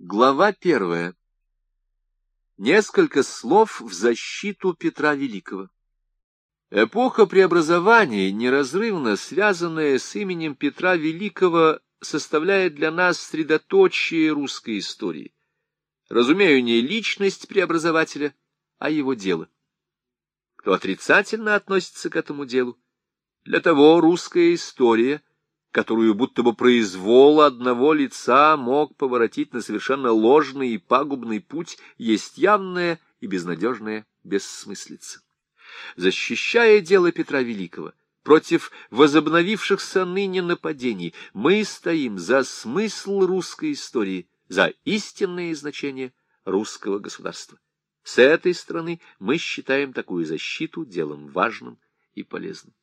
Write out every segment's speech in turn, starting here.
Глава первая. Несколько слов в защиту Петра Великого. Эпоха преобразования, неразрывно связанная с именем Петра Великого, составляет для нас средоточие русской истории. Разумею не личность преобразователя, а его дело. Кто отрицательно относится к этому делу, для того русская история — которую будто бы произвол одного лица мог поворотить на совершенно ложный и пагубный путь, есть явная и безнадежная бессмыслица. Защищая дело Петра Великого против возобновившихся ныне нападений, мы стоим за смысл русской истории, за истинное значение русского государства. С этой стороны мы считаем такую защиту делом важным и полезным.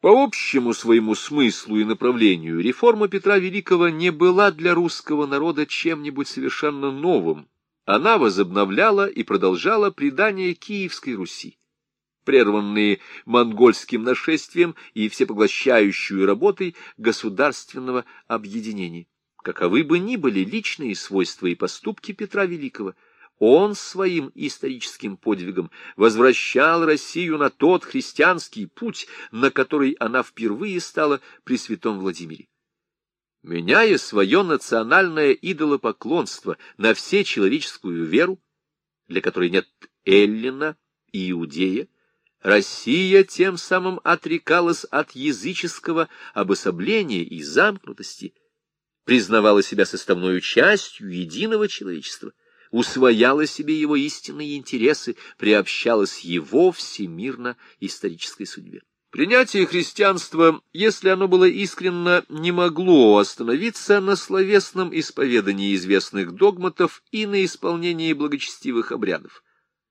По общему своему смыслу и направлению реформа Петра Великого не была для русского народа чем-нибудь совершенно новым. Она возобновляла и продолжала предание Киевской Руси, прерванные монгольским нашествием и всепоглощающую работой государственного объединения. Каковы бы ни были личные свойства и поступки Петра Великого – он своим историческим подвигом возвращал Россию на тот христианский путь, на который она впервые стала при святом Владимире. Меняя свое национальное идолопоклонство на всечеловеческую веру, для которой нет Эллина и Иудея, Россия тем самым отрекалась от языческого обособления и замкнутости, признавала себя составной частью единого человечества усвояла себе его истинные интересы, приобщалась его всемирно-исторической судьбе. Принятие христианства, если оно было искренно, не могло остановиться на словесном исповедании известных догматов и на исполнении благочестивых обрядов.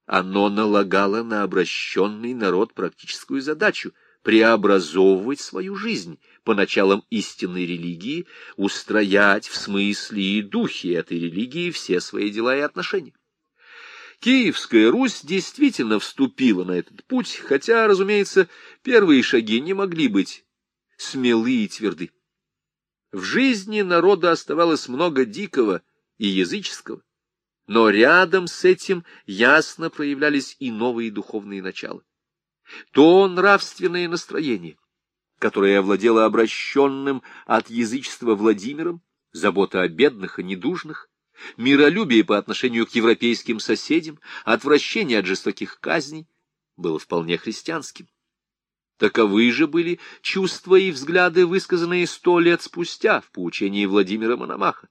Оно налагало на обращенный народ практическую задачу — преобразовывать свою жизнь по началам истинной религии, устроять в смысле и духе этой религии все свои дела и отношения. Киевская Русь действительно вступила на этот путь, хотя, разумеется, первые шаги не могли быть смелы и тверды. В жизни народа оставалось много дикого и языческого, но рядом с этим ясно проявлялись и новые духовные начала то нравственное настроение, которое овладело обращенным от язычества Владимиром, забота о бедных и недужных, миролюбие по отношению к европейским соседям, отвращение от жестоких казней, было вполне христианским. Таковы же были чувства и взгляды, высказанные сто лет спустя в поучении Владимира Мономаха.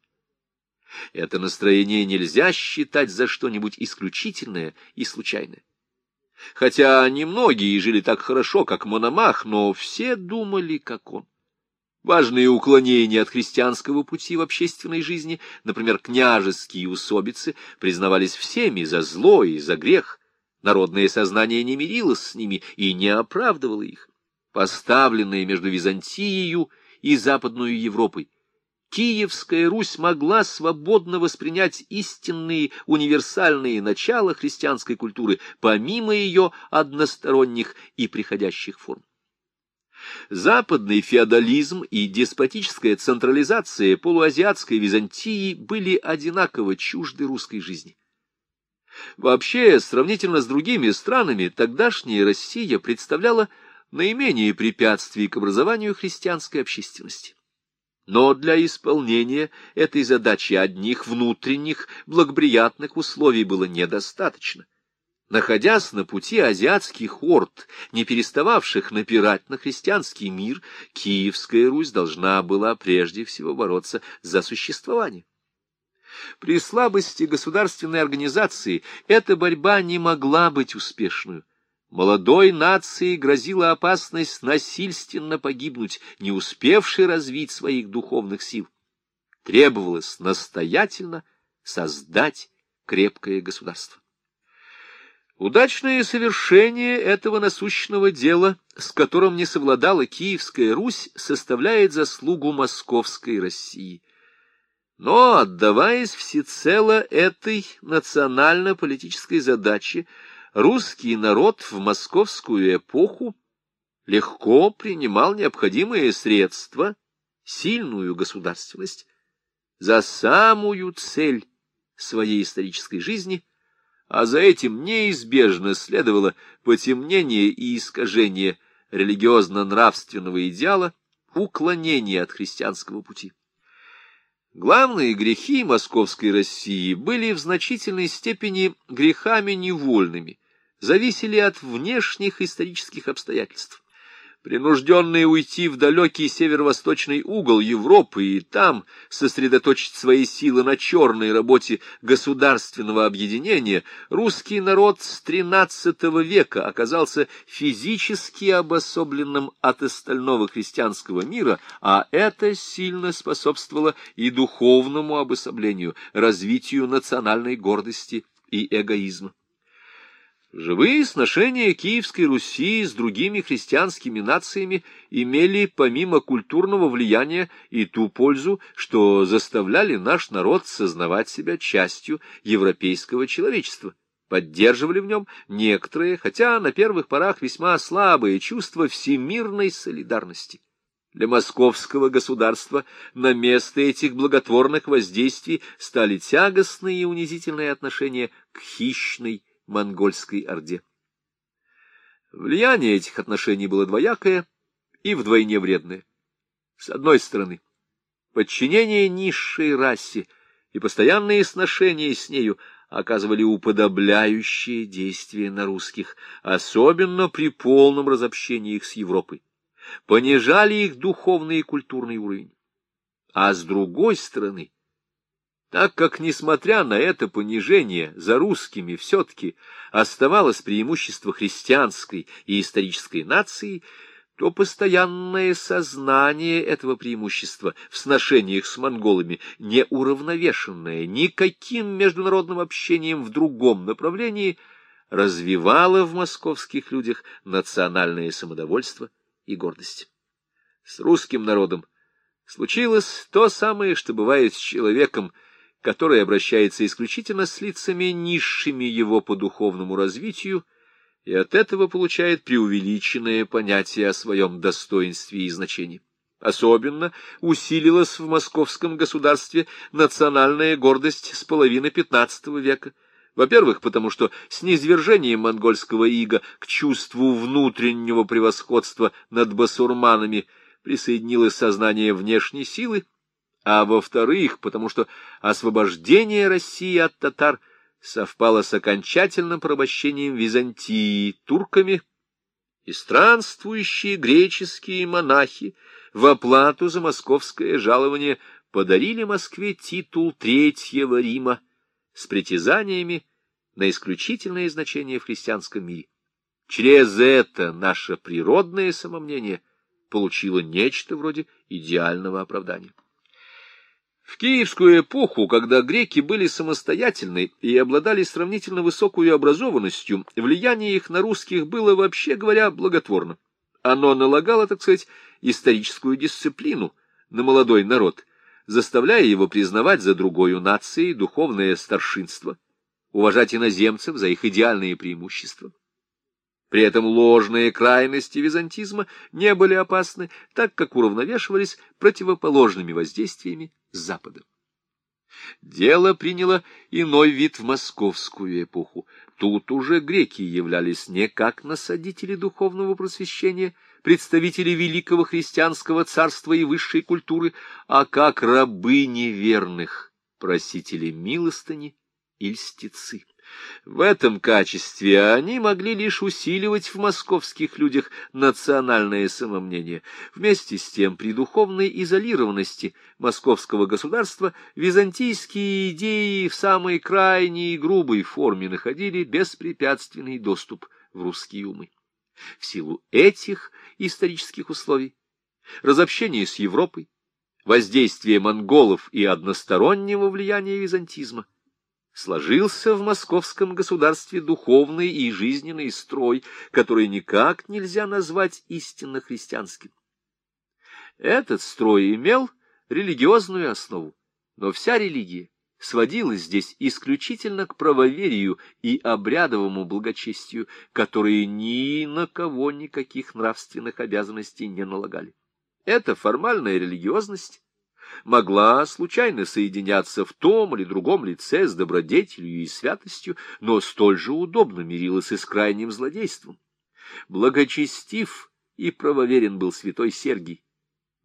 Это настроение нельзя считать за что-нибудь исключительное и случайное. Хотя немногие жили так хорошо, как Мономах, но все думали, как он. Важные уклонения от христианского пути в общественной жизни, например, княжеские усобицы, признавались всеми за зло и за грех. Народное сознание не мирилось с ними и не оправдывало их. Поставленные между Византией и Западной Европой, Киевская Русь могла свободно воспринять истинные универсальные начала христианской культуры, помимо ее односторонних и приходящих форм. Западный феодализм и деспотическая централизация полуазиатской Византии были одинаково чужды русской жизни. Вообще, сравнительно с другими странами, тогдашняя Россия представляла наименее препятствий к образованию христианской общественности. Но для исполнения этой задачи одних внутренних благоприятных условий было недостаточно. Находясь на пути азиатских орд, не перестававших напирать на христианский мир, Киевская Русь должна была прежде всего бороться за существование. При слабости государственной организации эта борьба не могла быть успешной. Молодой нации грозила опасность насильственно погибнуть, не успевшей развить своих духовных сил. Требовалось настоятельно создать крепкое государство. Удачное совершение этого насущного дела, с которым не совладала Киевская Русь, составляет заслугу Московской России. Но, отдаваясь всецело этой национально-политической задаче, русский народ в московскую эпоху легко принимал необходимые средства, сильную государственность, за самую цель своей исторической жизни, а за этим неизбежно следовало потемнение и искажение религиозно-нравственного идеала, уклонение от христианского пути. Главные грехи московской России были в значительной степени грехами невольными, зависели от внешних исторических обстоятельств принужденные уйти в далекий северо-восточный угол Европы и там сосредоточить свои силы на черной работе государственного объединения, русский народ с XIII века оказался физически обособленным от остального христианского мира, а это сильно способствовало и духовному обособлению, развитию национальной гордости и эгоизма. Живые сношения Киевской Руси с другими христианскими нациями имели помимо культурного влияния и ту пользу, что заставляли наш народ сознавать себя частью европейского человечества, поддерживали в нем некоторые, хотя на первых порах весьма слабые чувства всемирной солидарности. Для московского государства на место этих благотворных воздействий стали тягостные и унизительные отношения к хищной монгольской орде. Влияние этих отношений было двоякое и вдвойне вредное. С одной стороны, подчинение низшей расе и постоянные сношения с нею оказывали уподобляющее действие на русских, особенно при полном разобщении их с Европой, понижали их духовный и культурный уровень. А с другой стороны, так как, несмотря на это понижение, за русскими все-таки оставалось преимущество христианской и исторической нации, то постоянное сознание этого преимущества в сношениях с монголами, не уравновешенное никаким международным общением в другом направлении, развивало в московских людях национальное самодовольство и гордость. С русским народом случилось то самое, что бывает с человеком, который обращается исключительно с лицами низшими его по духовному развитию, и от этого получает преувеличенное понятие о своем достоинстве и значении. Особенно усилилась в московском государстве национальная гордость с половины XV века. Во-первых, потому что с низвержением монгольского ига к чувству внутреннего превосходства над басурманами присоединилось сознание внешней силы, а во-вторых, потому что освобождение России от татар совпало с окончательным порабощением Византии турками, и странствующие греческие монахи в оплату за московское жалование подарили Москве титул Третьего Рима с притязаниями на исключительное значение в христианском мире. Через это наше природное самомнение получило нечто вроде идеального оправдания. В киевскую эпоху, когда греки были самостоятельны и обладали сравнительно высокой образованностью, влияние их на русских было, вообще говоря, благотворно. Оно налагало, так сказать, историческую дисциплину на молодой народ, заставляя его признавать за другою нацией духовное старшинство, уважать иноземцев за их идеальные преимущества. При этом ложные крайности византизма не были опасны, так как уравновешивались противоположными воздействиями Запада. Дело приняло иной вид в московскую эпоху. Тут уже греки являлись не как насадители духовного просвещения, представители великого христианского царства и высшей культуры, а как рабы неверных, просители милостыни и льстецы. В этом качестве они могли лишь усиливать в московских людях национальное самомнение. Вместе с тем, при духовной изолированности московского государства византийские идеи в самой крайней и грубой форме находили беспрепятственный доступ в русские умы. В силу этих исторических условий разобщение с Европой, воздействие монголов и одностороннего влияния византизма – сложился в московском государстве духовный и жизненный строй, который никак нельзя назвать истинно христианским. Этот строй имел религиозную основу, но вся религия сводилась здесь исключительно к правоверию и обрядовому благочестию, которые ни на кого никаких нравственных обязанностей не налагали. Эта формальная религиозность могла случайно соединяться в том или другом лице с добродетелью и святостью, но столь же удобно мирилась и с крайним злодейством. Благочестив и правоверен был святой Сергий,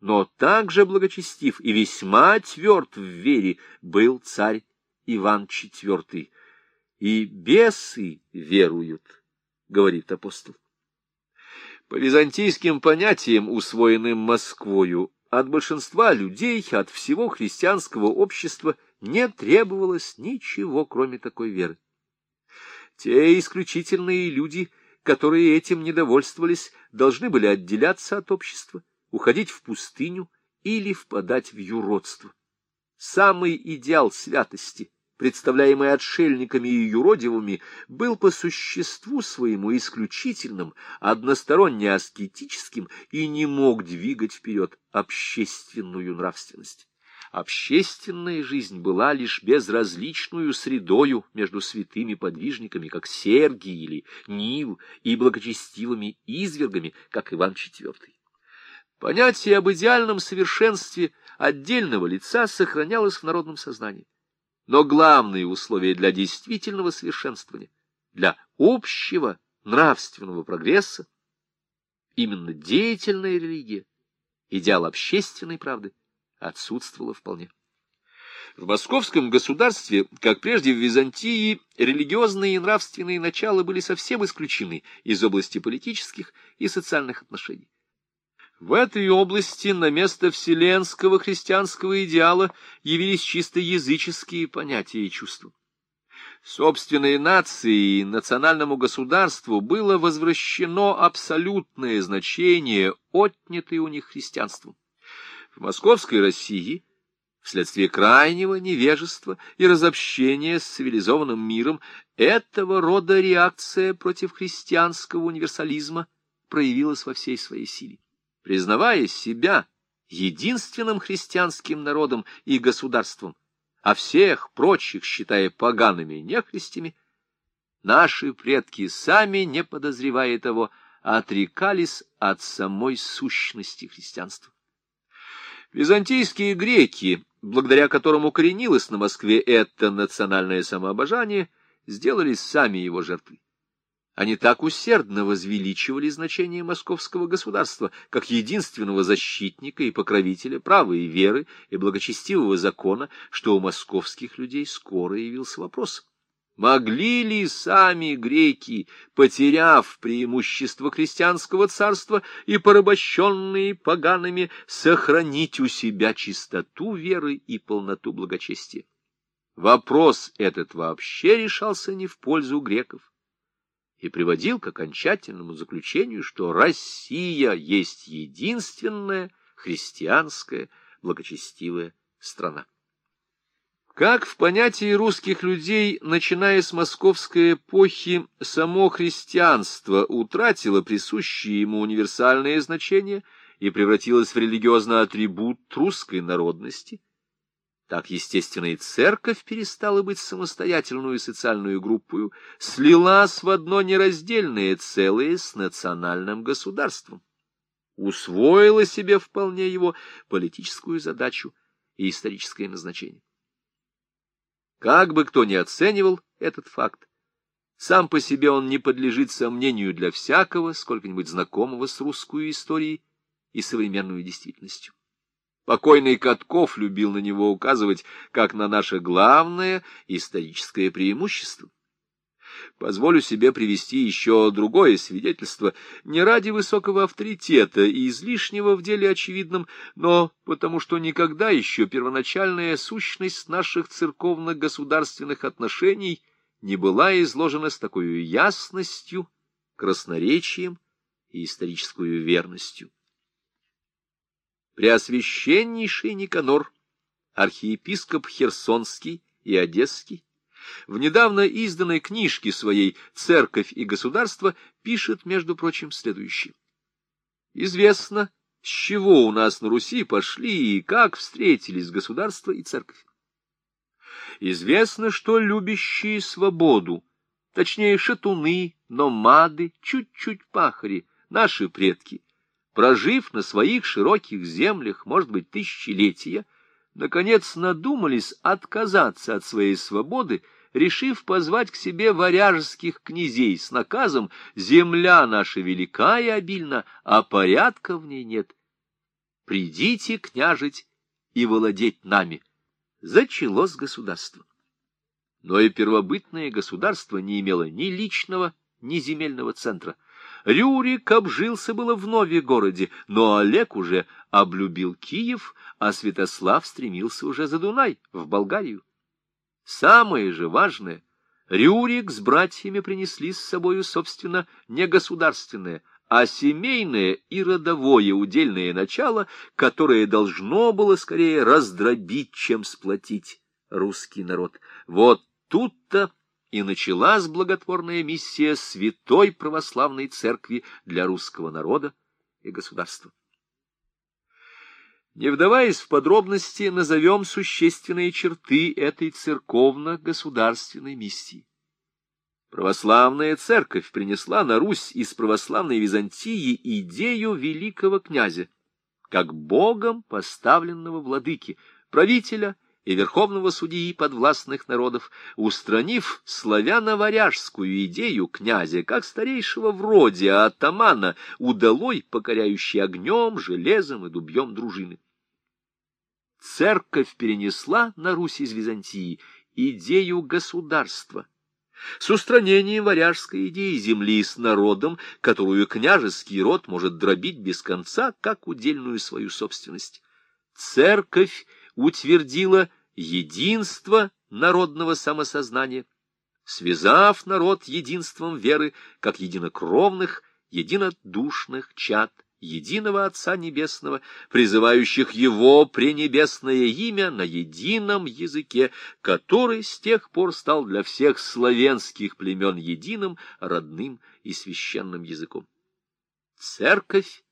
но также благочестив и весьма тверд в вере был царь Иван IV. И бесы веруют, говорит апостол. По византийским понятиям, усвоенным Москвою, от большинства людей, от всего христианского общества не требовалось ничего, кроме такой веры. Те исключительные люди, которые этим недовольствовались, должны были отделяться от общества, уходить в пустыню или впадать в юродство. Самый идеал святости представляемый отшельниками и юродивыми, был по существу своему исключительным, односторонне аскетическим и не мог двигать вперед общественную нравственность. Общественная жизнь была лишь безразличную средою между святыми подвижниками, как Сергий или Нил, и благочестивыми извергами, как Иван IV. Понятие об идеальном совершенстве отдельного лица сохранялось в народном сознании. Но главные условия для действительного совершенствования, для общего нравственного прогресса, именно деятельная религия, идеал общественной правды, отсутствовала вполне. В московском государстве, как прежде в Византии, религиозные и нравственные начала были совсем исключены из области политических и социальных отношений. В этой области на место вселенского христианского идеала явились чисто языческие понятия и чувства. Собственной нации и национальному государству было возвращено абсолютное значение, отнятое у них христианством. В московской России вследствие крайнего невежества и разобщения с цивилизованным миром этого рода реакция против христианского универсализма проявилась во всей своей силе признавая себя единственным христианским народом и государством, а всех прочих считая погаными нехристями, наши предки, сами не подозревая того, отрекались от самой сущности христианства. Византийские греки, благодаря которым укоренилось на Москве это национальное самообожание, сделались сами его жертвой. Они так усердно возвеличивали значение московского государства как единственного защитника и покровителя права и веры и благочестивого закона, что у московских людей скоро явился вопрос. Могли ли сами греки, потеряв преимущество христианского царства и порабощенные погаными, сохранить у себя чистоту веры и полноту благочестия? Вопрос этот вообще решался не в пользу греков и приводил к окончательному заключению, что Россия есть единственная христианская благочестивая страна. Как в понятии русских людей, начиная с московской эпохи, само христианство утратило присущее ему универсальное значение и превратилось в религиозный атрибут русской народности, так, естественно, и церковь перестала быть самостоятельную социальную группою, слилась в одно нераздельное целое с национальным государством, усвоила себе вполне его политическую задачу и историческое назначение. Как бы кто ни оценивал этот факт, сам по себе он не подлежит сомнению для всякого, сколько-нибудь знакомого с русской историей и современной действительностью. Покойный Катков любил на него указывать как на наше главное историческое преимущество. Позволю себе привести еще другое свидетельство, не ради высокого авторитета и излишнего в деле очевидном, но потому что никогда еще первоначальная сущность наших церковно-государственных отношений не была изложена с такой ясностью, красноречием и исторической верностью. Преосвященнейший Никанор, архиепископ Херсонский и Одесский, в недавно изданной книжке своей «Церковь и государство» пишет, между прочим, следующее. Известно, с чего у нас на Руси пошли и как встретились государство и церковь. Известно, что любящие свободу, точнее шатуны, номады, чуть-чуть пахари, наши предки — прожив на своих широких землях, может быть, тысячелетия, наконец надумались отказаться от своей свободы, решив позвать к себе варяжских князей с наказом «Земля наша велика и обильна, а порядка в ней нет. Придите, княжить, и владеть нами». Зачалось государство. Но и первобытное государство не имело ни личного, ни земельного центра. Рюрик обжился было в Нове-городе, но Олег уже облюбил Киев, а Святослав стремился уже за Дунай, в Болгарию. Самое же важное, Рюрик с братьями принесли с собою, собственно, не государственное, а семейное и родовое удельное начало, которое должно было скорее раздробить, чем сплотить русский народ. Вот тут-то и началась благотворная миссия Святой Православной Церкви для русского народа и государства. Не вдаваясь в подробности, назовем существенные черты этой церковно-государственной миссии. Православная церковь принесла на Русь из православной Византии идею великого князя, как богом поставленного владыки, правителя и верховного судьи подвластных народов, устранив славяно-варяжскую идею князя как старейшего в роде атамана, удалой покоряющий огнем, железом и дубьем дружины. Церковь перенесла на Русь из Византии идею государства, с устранением варяжской идеи земли с народом, которую княжеский род может дробить без конца, как удельную свою собственность. Церковь утвердила единство народного самосознания, связав народ единством веры, как единокровных, единодушных чад единого Отца Небесного, призывающих Его пренебесное имя на едином языке, который с тех пор стал для всех славянских племен единым, родным и священным языком. Церковь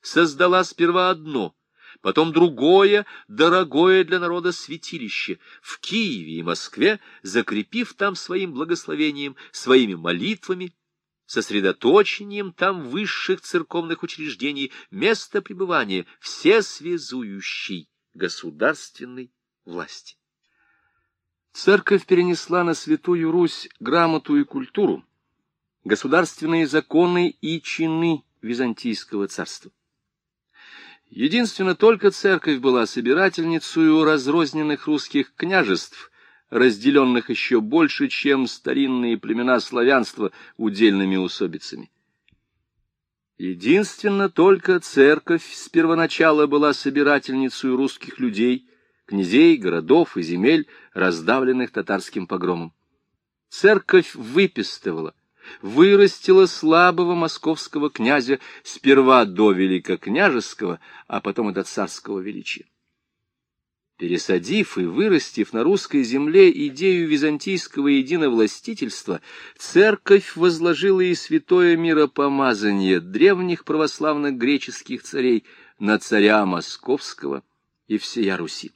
создала сперва одно — потом другое, дорогое для народа святилище в Киеве и Москве, закрепив там своим благословением, своими молитвами, сосредоточением там высших церковных учреждений, место пребывания всесвязующей государственной власти. Церковь перенесла на Святую Русь грамоту и культуру, государственные законы и чины Византийского царства. Единственно только церковь была собирательницей разрозненных русских княжеств, разделенных еще больше, чем старинные племена славянства удельными усобицами. Единственно только церковь с первоначала была собирательницей русских людей, князей, городов и земель, раздавленных татарским погромом. Церковь выпистывала, вырастила слабого московского князя сперва до великокняжеского, а потом и до царского величия. Пересадив и вырастив на русской земле идею византийского единовластительства, церковь возложила и святое миропомазание древних православных греческих царей на царя московского и всея Руси.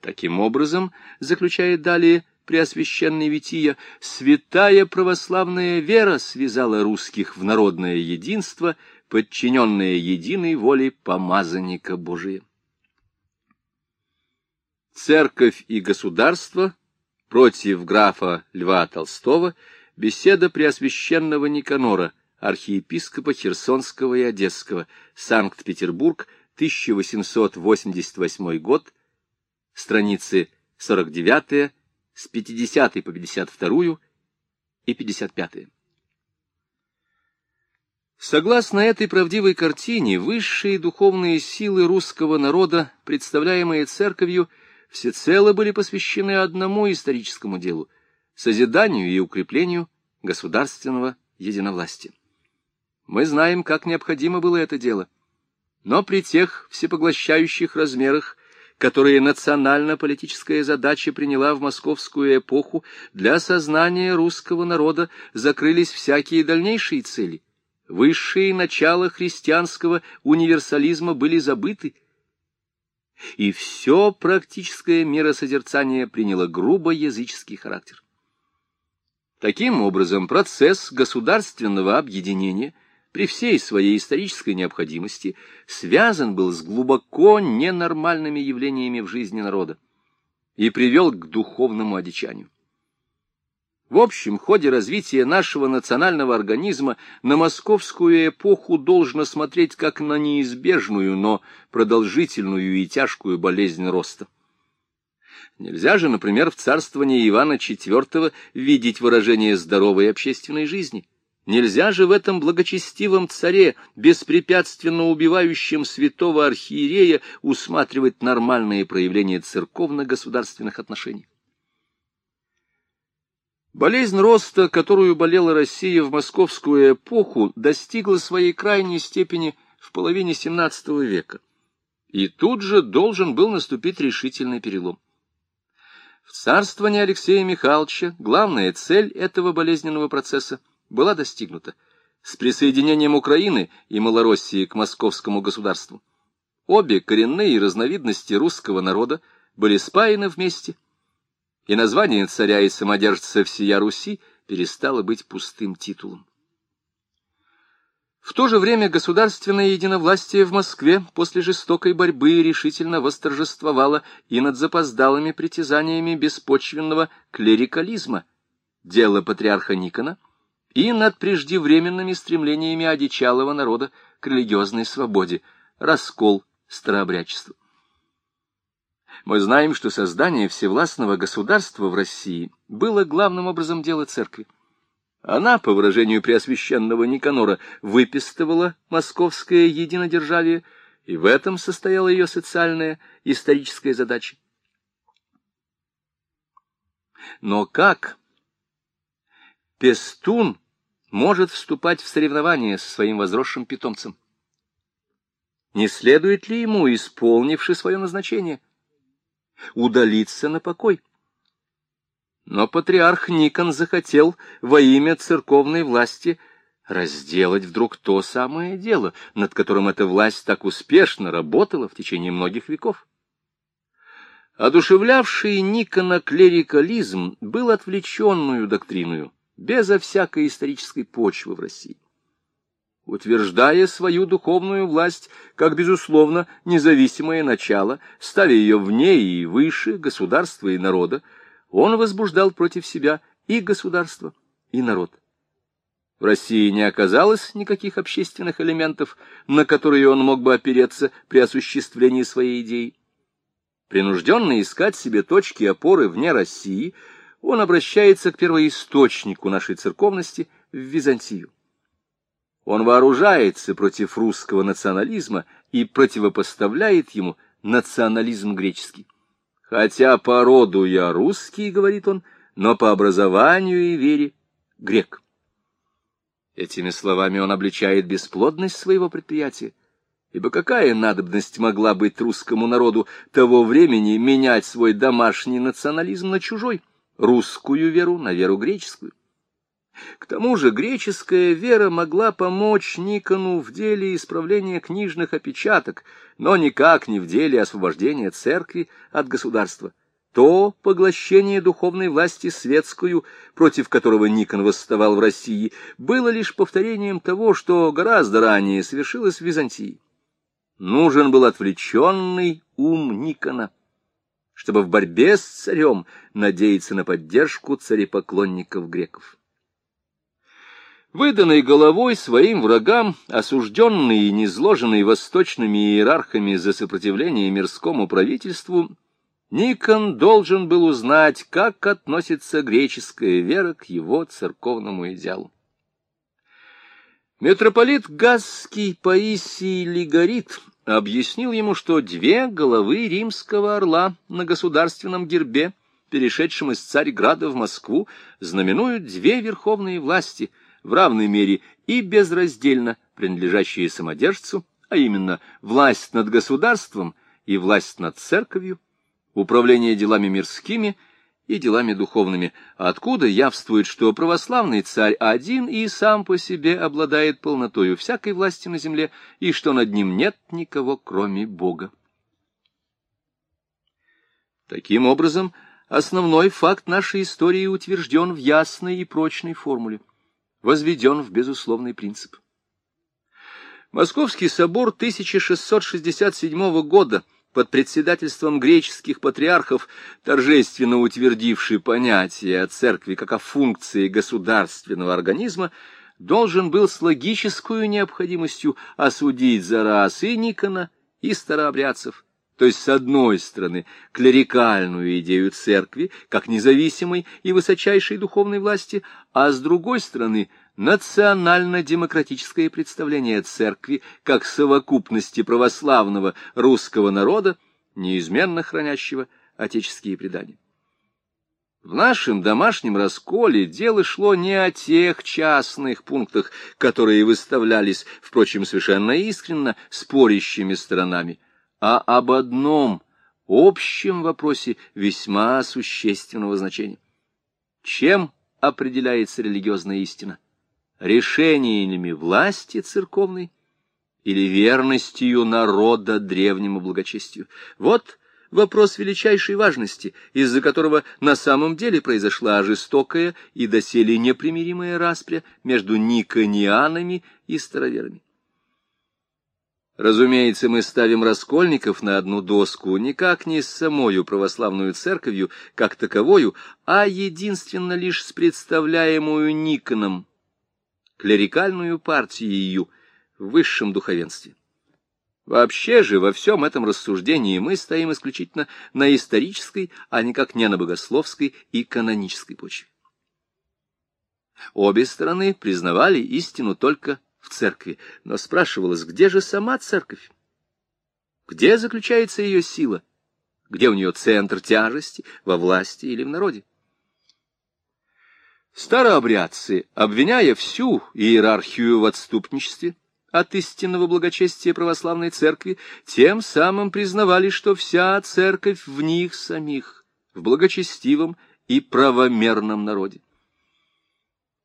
Таким образом, заключает далее Преосвященный Вития, святая православная вера связала русских в народное единство, подчиненное единой воле помазанника Божия. Церковь и государство против графа Льва Толстого, беседа Преосвященного Никанора, архиепископа Херсонского и Одесского, Санкт-Петербург, 1888 год, страницы 49 с 50 по 52 и 55. Согласно этой правдивой картине, высшие духовные силы русского народа, представляемые церковью, всецело были посвящены одному историческому делу — созиданию и укреплению государственного единовластия. Мы знаем, как необходимо было это дело, но при тех всепоглощающих размерах которые национально-политическая задача приняла в московскую эпоху, для сознания русского народа закрылись всякие дальнейшие цели. Высшие начала христианского универсализма были забыты, и все практическое миросозерцание приняло грубо языческий характер. Таким образом, процесс государственного объединения при всей своей исторической необходимости, связан был с глубоко ненормальными явлениями в жизни народа и привел к духовному одичанию. В общем ходе развития нашего национального организма на московскую эпоху должно смотреть как на неизбежную, но продолжительную и тяжкую болезнь роста. Нельзя же, например, в царствовании Ивана IV видеть выражение здоровой общественной жизни. Нельзя же в этом благочестивом царе, беспрепятственно убивающем святого архиерея, усматривать нормальные проявления церковно-государственных отношений. Болезнь роста, которую болела Россия в московскую эпоху, достигла своей крайней степени в половине XVII века. И тут же должен был наступить решительный перелом. В царствовании Алексея Михайловича главная цель этого болезненного процесса была достигнута с присоединением Украины и Малороссии к московскому государству. Обе коренные разновидности русского народа были спаяны вместе, и название царя и самодержца всея Руси перестало быть пустым титулом. В то же время государственное единовластие в Москве после жестокой борьбы решительно восторжествовало и над запоздалыми притязаниями беспочвенного клерикализма, дело патриарха Никона, и над преждевременными стремлениями одичалого народа к религиозной свободе, раскол старообрядчества. Мы знаем, что создание всевластного государства в России было главным образом дело церкви. Она, по выражению преосвященного Никанора, выпистывала московское единодержавие, и в этом состояла ее социальная историческая задача. Но как пестун может вступать в соревнования со своим возросшим питомцем? Не следует ли ему, исполнивши свое назначение, удалиться на покой? Но патриарх Никон захотел во имя церковной власти разделать вдруг то самое дело, над которым эта власть так успешно работала в течение многих веков. Одушевлявший Никона клерикализм был отвлеченную доктриною, безо всякой исторической почвы в России. Утверждая свою духовную власть как, безусловно, независимое начало, ставя ее вне и выше государства и народа, он возбуждал против себя и государство, и народ. В России не оказалось никаких общественных элементов, на которые он мог бы опереться при осуществлении своей идеи. Принужденный искать себе точки опоры вне России, он обращается к первоисточнику нашей церковности в Византию. Он вооружается против русского национализма и противопоставляет ему национализм греческий. Хотя по роду я русский, говорит он, но по образованию и вере грек. Этими словами он обличает бесплодность своего предприятия, ибо какая надобность могла быть русскому народу того времени менять свой домашний национализм на чужой, русскую веру на веру греческую? К тому же греческая вера могла помочь Никону в деле исправления книжных опечаток, но никак не в деле освобождения церкви от государства. То поглощение духовной власти светскую, против которого Никон восставал в России, было лишь повторением того, что гораздо ранее совершилось в Византии. Нужен был отвлеченный ум Никона, чтобы в борьбе с царем надеяться на поддержку царепоклонников греков. Выданный головой своим врагам, осужденный и низложенный восточными иерархами за сопротивление мирскому правительству, Никон должен был узнать, как относится греческая вера к его церковному идеалу. Митрополит Гасский Паисий Лигорит объяснил ему, что две головы римского орла на государственном гербе, перешедшем из Царьграда в Москву, знаменуют две верховные власти — в равной мере и безраздельно принадлежащие самодержцу, а именно власть над государством и власть над церковью, управление делами мирскими и делами духовными, откуда явствует, что православный царь один и сам по себе обладает полнотою всякой власти на земле, и что над ним нет никого, кроме Бога. Таким образом, основной факт нашей истории утвержден в ясной и прочной формуле возведен в безусловный принцип. Московский собор 1667 года под председательством греческих патриархов, торжественно утвердивший понятие о церкви как о функции государственного организма, должен был с логической необходимостью осудить за раз и Никона, и старообрядцев, то есть, с одной стороны, клерикальную идею церкви, как независимой и высочайшей духовной власти, а с другой стороны, национально-демократическое представление церкви как совокупности православного русского народа, неизменно хранящего отеческие предания. В нашем домашнем расколе дело шло не о тех частных пунктах, которые выставлялись, впрочем, совершенно искренно, спорящими сторонами, а об одном общем вопросе весьма существенного значения. Чем определяется религиозная истина? Решениями власти церковной или верностью народа древнему благочестию? Вот вопрос величайшей важности, из-за которого на самом деле произошла жестокая и доселе непримиримая распря между никонианами и староверами. Разумеется, мы ставим раскольников на одну доску никак не с самою православную церковью, как таковою, а единственно лишь с представляемую Никоном, клерикальную партию в высшем духовенстве. Вообще же во всем этом рассуждении мы стоим исключительно на исторической, а никак не на богословской и канонической почве. Обе стороны признавали истину только в церкви, но спрашивалось, где же сама церковь? Где заключается ее сила? Где у нее центр тяжести, во власти или в народе? Старообрядцы, обвиняя всю иерархию в отступничестве от истинного благочестия православной церкви, тем самым признавали, что вся церковь в них самих, в благочестивом и правомерном народе.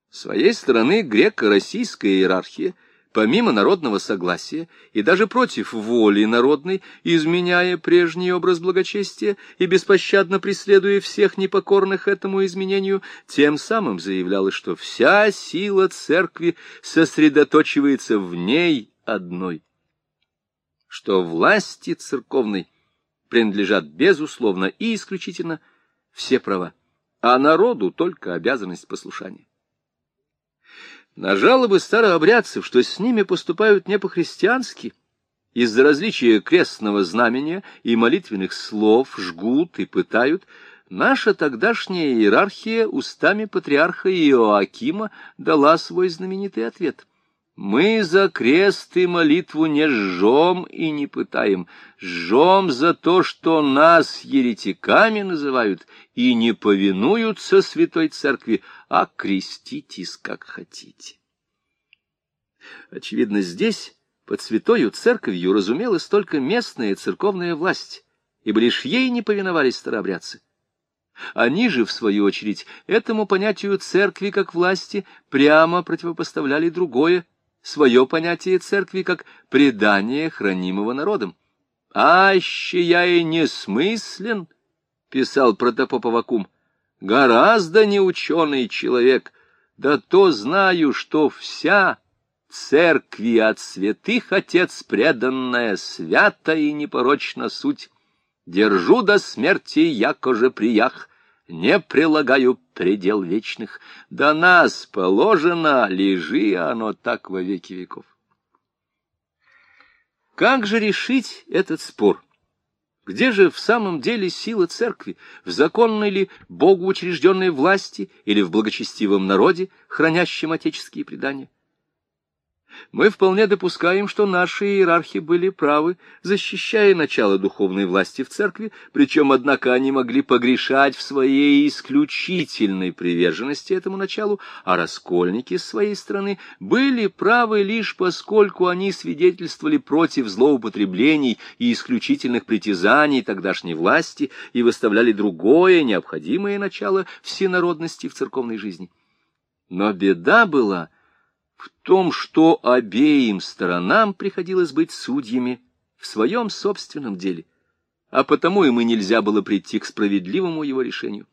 С своей стороны греко-российская иерархия, помимо народного согласия и даже против воли народной, изменяя прежний образ благочестия и беспощадно преследуя всех непокорных этому изменению, тем самым заявляла, что вся сила церкви сосредоточивается в ней одной, что власти церковной принадлежат безусловно и исключительно все права, а народу только обязанность послушания. На жалобы старообрядцев, что с ними поступают не по-христиански, из-за различия крестного знамения и молитвенных слов жгут и пытают, наша тогдашняя иерархия устами патриарха Иоакима дала свой знаменитый ответ. Мы за крест и молитву не жжем и не пытаем, жжем за то, что нас еретиками называют и не повинуются святой церкви, а креститесь как хотите. Очевидно, здесь под святою церковью разумелась только местная церковная власть, ибо лишь ей не повиновались старообрядцы. Они же, в свою очередь, этому понятию церкви как власти прямо противопоставляли другое, свое понятие церкви как предание, хранимого народом. «Аще я и не смыслен», — писал протопоп Авакум, — «гораздо неученый человек, да то знаю, что вся церкви от святых отец преданная, свята и непорочна суть. Держу до смерти, якоже приях, не прилагаю предел вечных. До нас положено, лежи оно так во веки веков. Как же решить этот спор? Где же в самом деле сила церкви? В законной ли Богу учрежденной власти или в благочестивом народе, хранящем отеческие предания? Мы вполне допускаем, что наши иерархи были правы, защищая начало духовной власти в церкви, причем, однако, они могли погрешать в своей исключительной приверженности этому началу, а раскольники с своей стороны были правы лишь поскольку они свидетельствовали против злоупотреблений и исключительных притязаний тогдашней власти и выставляли другое, необходимое начало всенародности в церковной жизни. Но беда была — в том, что обеим сторонам приходилось быть судьями в своем собственном деле, а потому им и нельзя было прийти к справедливому его решению.